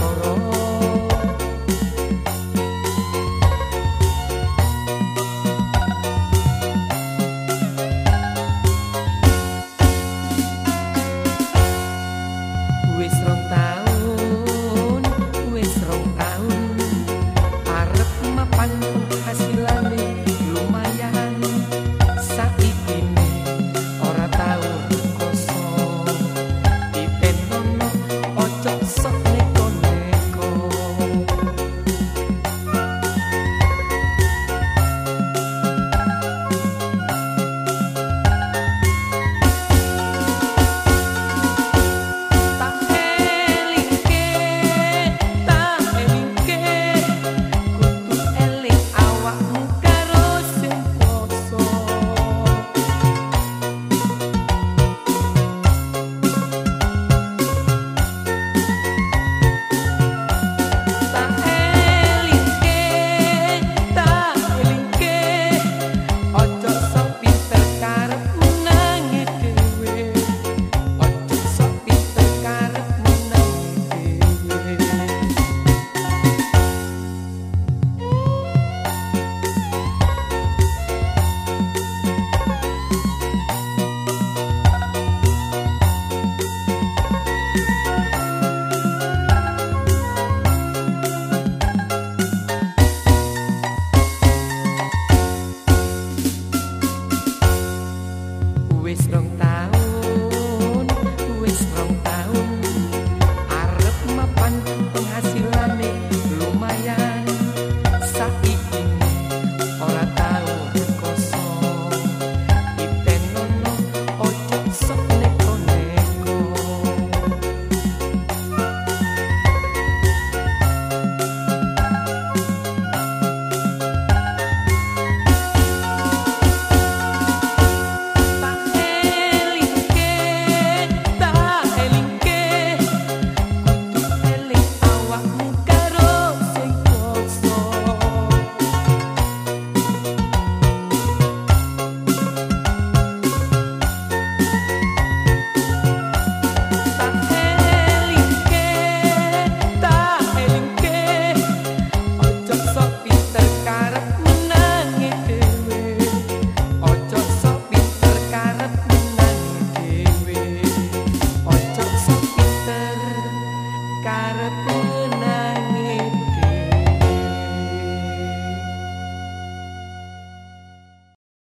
mapan Good night.